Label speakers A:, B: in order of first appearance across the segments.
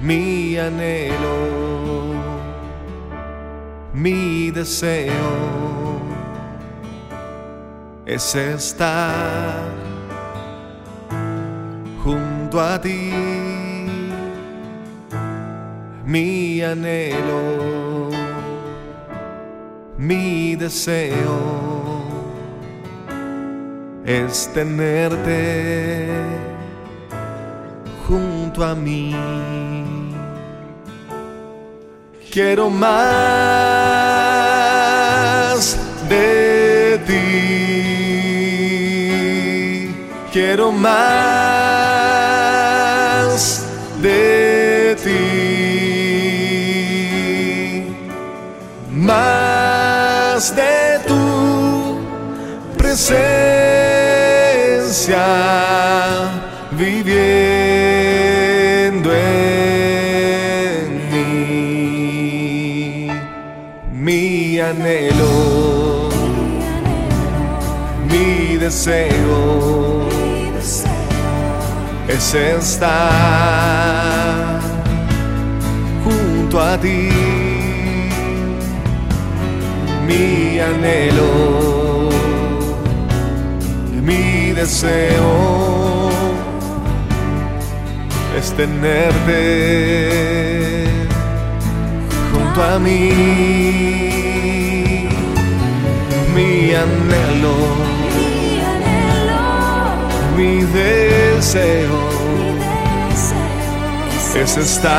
A: mi anhelo, mi deseo es estar junto a ti, mi anhelo, mi deseo es tenerte junto a mí. Quiero más de ti. Quiero más de ti. Más de tu presencia anhelo, mi deseo es estar junto a ti. Mi anhelo, mi deseo es tenerte junto a mí. Mi anhelo, mi deseo. es estar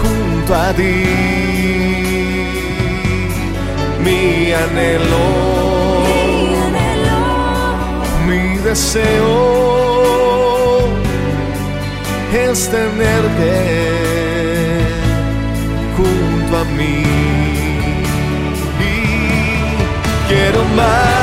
A: junto a ti. Mi anhelo, mi deseo es tenerte junto a mí. Little on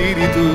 A: Espíritu.